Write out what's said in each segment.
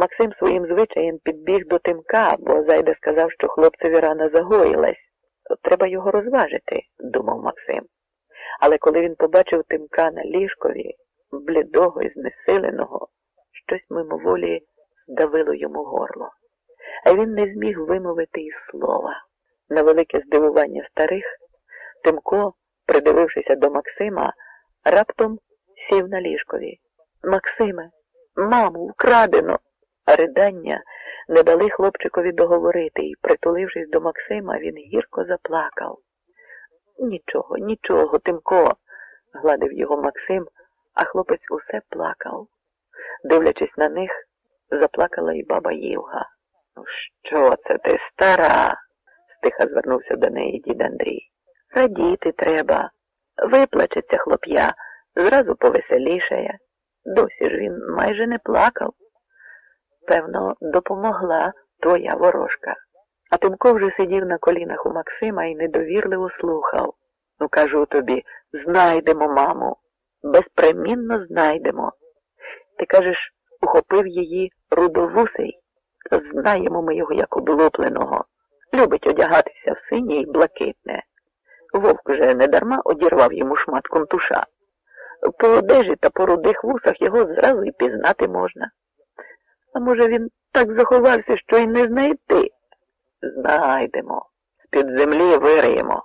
Максим своїм звичаєм підбіг до тимка, бо Зайда сказав, що хлопцеві рана загоїлась. Треба його розважити, думав Максим. Але коли він побачив тимка на ліжкові, блідого і знесиленого, щось мимоволі здавило йому горло, а він не зміг вимовити і слова. На велике здивування старих, Тимко, придивившися до Максима, раптом сів на ліжкові. Максиме, маму, вкрадено. Ридання не дали хлопчикові договорити, і, притулившись до Максима, він гірко заплакав. Нічого, нічого, Тимко, гладив його Максим, а хлопець усе плакав. Дивлячись на них, заплакала і баба Євга. Ну, що це ти, стара? стиха звернувся до неї дід Андрій. Радіти треба. Виплачеться хлоп'я, зразу повеселішає. Досі ж він майже не плакав. Певно, допомогла твоя ворожка. А Тимко вже сидів на колінах у Максима і недовірливо слухав. Ну, кажу тобі, знайдемо, маму, безпремінно знайдемо. Ти кажеш, ухопив її рудовусий. Знаємо ми його як облупленого. Любить одягатися в синє і блакитне. Вовк вже недарма одірвав йому шмат контуша. По одежі та по рудих вусах його зразу і пізнати можна. А може, він так заховався, що й не знайти? Знайдемо, з-під землі вириємо.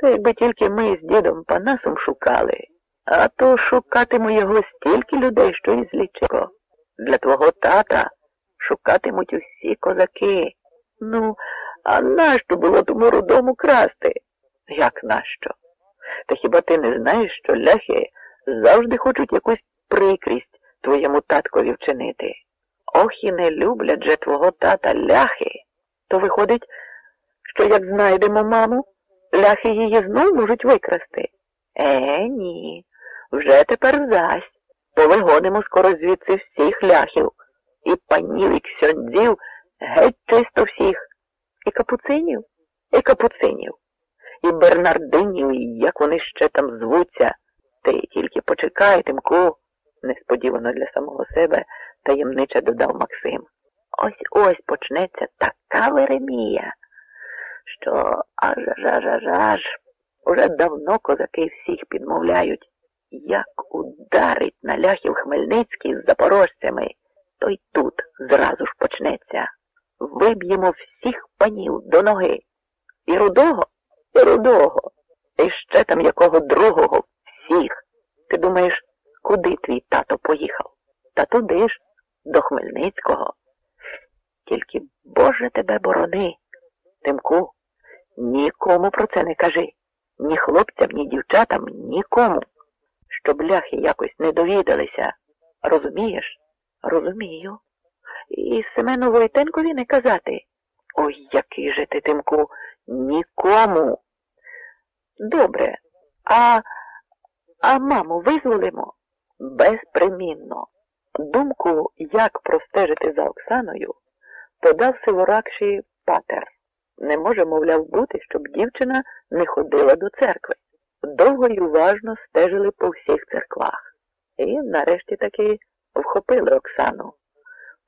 Це якби тільки ми з дідом Панасом шукали, а то шукатиме його стільки людей, що і злічико. Для твого тата шукатимуть усі козаки. Ну, а нащо було тому рудому красти? Як нащо? Та хіба ти не знаєш, що ляхи завжди хочуть якусь прикрість твоєму таткові вчинити? Ох і не люблять же твого тата ляхи. То виходить, що як знайдемо маму, ляхи її знов можуть викрасти. Е, ні, вже тепер взась. Повигонимо скоро звідси всіх ляхів, і панів, і ксьондзів, геть чисто всіх. І капуцинів, і капуцинів, і Бернардинів, і як вони ще там звуться. Ти тільки почекай, Тимку, несподівано для самого себе таємниче додав Максим. Ось ось почнеться така веремія, що аж аж аж аж аж уже давно козаки всіх підмовляють, як ударить на ляхів Хмельницький з запорожцями, то й тут зразу ж почнеться. Виб'ємо всіх панів до ноги. І рудого, і рудого, і ще там якого другого, всіх. Ти думаєш, куди твій тато поїхав? Та туди ж, до Хмельницького. Тільки Боже тебе борони, Тимку, нікому про це не кажи. Ні хлопцям, ні дівчатам, нікому. Щоб ляхи якось не довідалися. Розумієш? Розумію. І Семену Войтенкові не казати. Ой, який же ти, Тимку, нікому. Добре, а а маму визволимо? Безпримінно. Думку, як простежити за Оксаною, подав Сиворакші патер. Не може, мовляв, бути, щоб дівчина не ходила до церкви. Довго й уважно стежили по всіх церквах. І нарешті таки вхопили Оксану,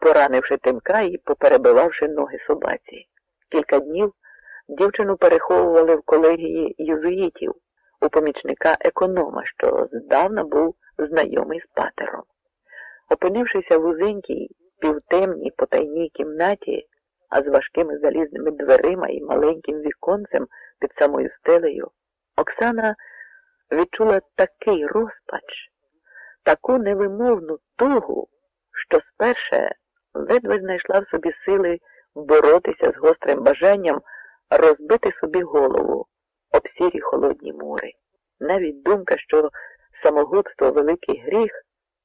поранивши тимка і поперебивавши ноги собаці. Кілька днів дівчину переховували в колегії юзуїтів у помічника економа, що здавна був знайомий з патером. Опинившися в узенькій, півтемній потайній кімнаті, а з важкими залізними дверима і маленьким віконцем під самою стелею, Оксана відчула такий розпач, таку невимовну тугу, що сперше ледве знайшла в собі сили боротися з гострим бажанням розбити собі голову об сірі холодні мури. Навіть думка, що самогубство великий гріх,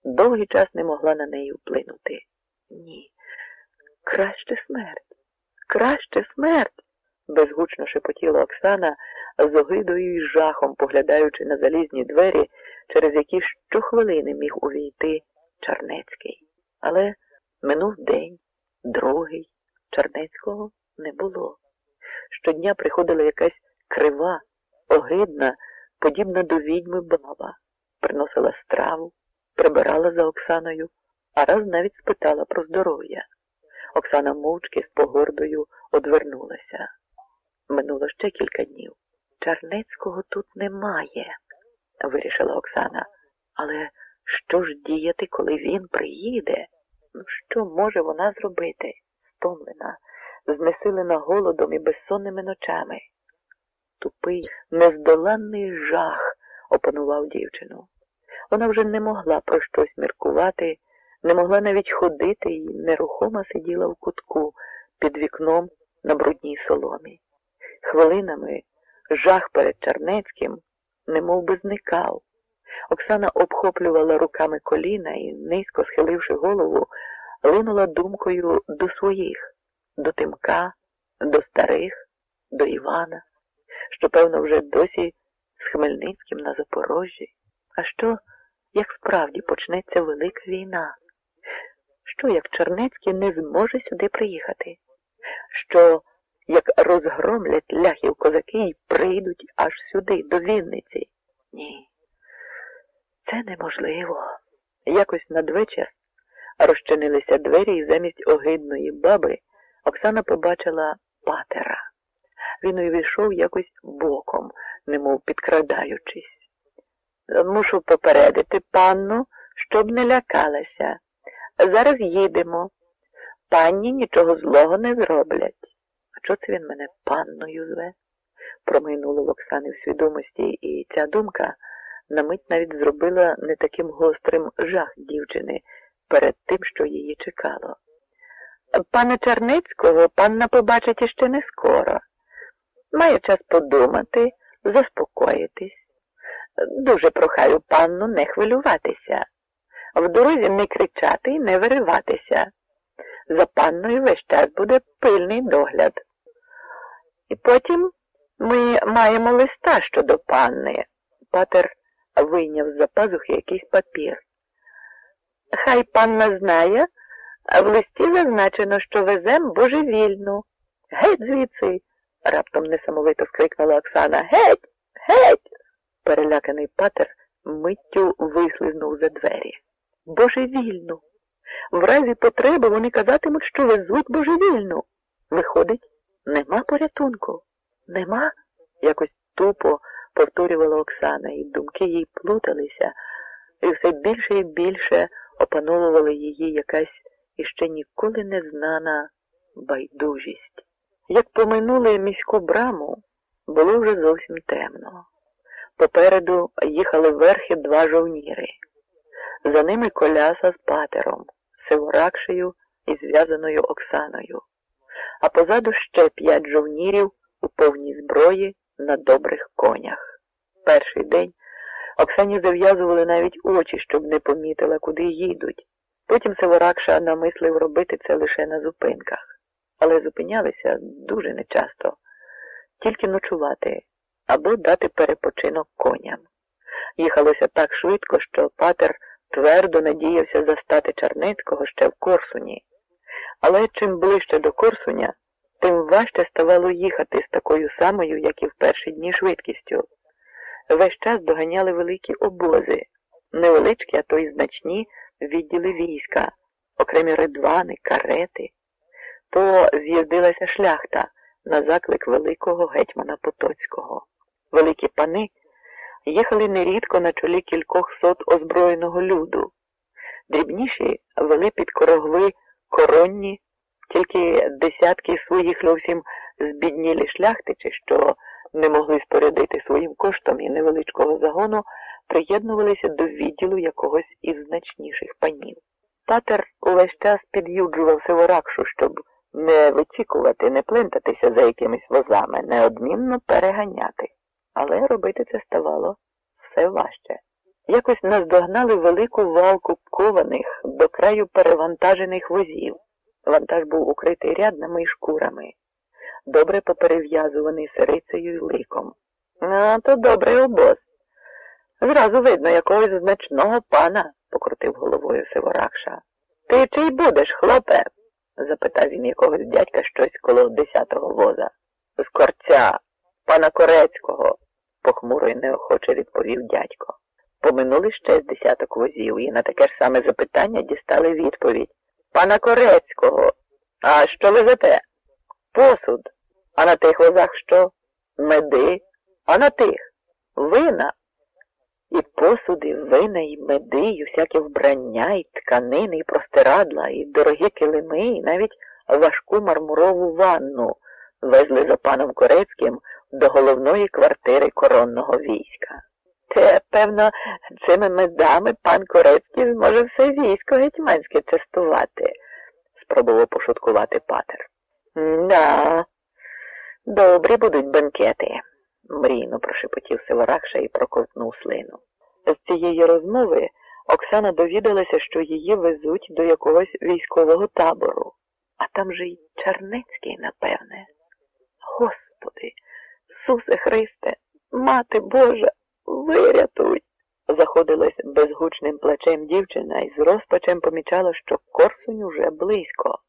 довгий час не могла на неї вплинути. Ні, краще смерть, краще смерть, безгучно шепотіла Оксана, з огидою і жахом поглядаючи на залізні двері, через які щохвилини міг увійти Чарнецький. Але минув день, другий, Чарнецького не було. Щодня приходила якась крива, огидна, подібна до відьми баба, приносила страву, прибирала за Оксаною, а раз навіть спитала про здоров'я. Оксана мовчки з погордою одвернулася. Минуло ще кілька днів. Чарнецького тут немає, вирішила Оксана. Але що ж діяти, коли він приїде? Ну, що може вона зробити? Стомлена, знесилена голодом і безсонними ночами. Тупий, нездоланний жах опанував дівчину. Вона вже не могла про щось міркувати, не могла навіть ходити і нерухомо сиділа в кутку під вікном на брудній соломі. Хвилинами жах перед Чернецьким немов би зникав. Оксана обхоплювала руками коліна і, низько схиливши голову, линула думкою до своїх, до Тимка, до старих, до Івана, що, певно, вже досі з Хмельницьким на Запорожжі. А що, як справді почнеться велика війна? Що, як Чернецький не зможе сюди приїхати? Що, як розгромлять ляхів козаки і прийдуть аж сюди, до Вінниці? Ні, це неможливо. Якось надвечір розчинилися двері, і замість огидної баби Оксана побачила патера. Він увійшов якось боком, немов підкрадаючись. Мушу попередити панну, щоб не лякалася. Зараз їдемо. Панні нічого злого не зроблять. А чого це він мене панною зве? Промайнуло в Оксани в свідомості, і ця думка на мить навіть зробила не таким гострим жах дівчини перед тим, що її чекало. Пана Черницького панна побачить іще не скоро. Має час подумати, заспокоїтись. Дуже прохаю панну не хвилюватися, в дорозі не кричати і не вириватися. За панною весь час буде пильний догляд. І потім ми маємо листа щодо панни. Патер вийняв з за пазухи якийсь папір. Хай панна знає, а в листі зазначено, що везем божевільну. Геть звідси. раптом несамовито скрикнула Оксана. Геть, геть. Переляканий патер миттю вислизнув за двері. Божевільну. В разі потреби вони казатимуть, що везуть божевільну. Виходить, нема порятунку. Нема? Якось тупо повторювала Оксана, і думки їй плуталися, і все більше і більше опановували її якась іще ніколи не знана байдужість. Як поминули міську браму, було вже зовсім темно. Попереду їхали верхи два жовніри. За ними коляса з патером, сиворакшею і зв'язаною Оксаною, а позаду ще п'ять жовнірів у повній зброї на добрих конях. Перший день Оксані зав'язували навіть очі, щоб не помітила, куди їдуть. Потім Севоракша намислив робити це лише на зупинках, але зупинялися дуже нечасто, тільки ночувати або дати перепочинок коням. Їхалося так швидко, що патер твердо надіявся застати Чарницького ще в Корсуні. Але чим ближче до Корсуня, тим важче ставало їхати з такою самою, як і в перші дні швидкістю. Весь час доганяли великі обози, невеличкі, а то й значні відділи війська, окремі ридвани, карети. То з'їздилася шляхта на заклик великого гетьмана Потоцького. Великі пани їхали нерідко на чолі кількох сот озброєного люду. Дрібніші вели під корогви коронні, тільки десятки своїх зовсім збіднілі шляхтичі, що не могли спорядити своїм коштом і невеличкого загону, приєднувалися до відділу якогось із значніших панів. Патер увесь час під'юджував Севоракшу, щоб не вицікувати, не плентатися за якимись возами, неодмінно переганяти. Але робити це ставало все важче. Якось наздогнали велику валку кованих до краю перевантажених возів. Вантаж був укритий рядними і шкурами, добре поперев'язуваний сирицею й ликом. А то добрий обоз. Зразу видно якогось значного пана, покрутив головою Сиворакша. Ти чий будеш, хлопе? запитав він якогось дядька щось коло десятого воза. З корця, пана Корецького, похмуро й неохоче відповів дядько. Поминули ще з десяток возів, і на таке ж саме запитання дістали відповідь. Пана Корецького. А що везете? Посуд. А на тих возах що? Меди. А на тих? Вина. І посуди, вина, і меди, і всяке вбрання, і тканини, і простирадла, і дорогі килими, і навіть важку мармурову ванну везли за паном Корецьким до головної квартири коронного війська. Те, певно, цими медами пан Корецький зможе все військо гетьманське частувати, спробував пошуткувати патер. Да, добрі будуть бенкети, мрійно прошепотів Северакша і проковтнув слину. З цієї розмови Оксана довідалася, що її везуть до якогось військового табору. А там же й Чернецький, напевне. Господи, Сусе Христе, Мати Божа, вирятуй. Заходилась безгучним плачем дівчина і з розпачем помічала, що Корсунь уже близько.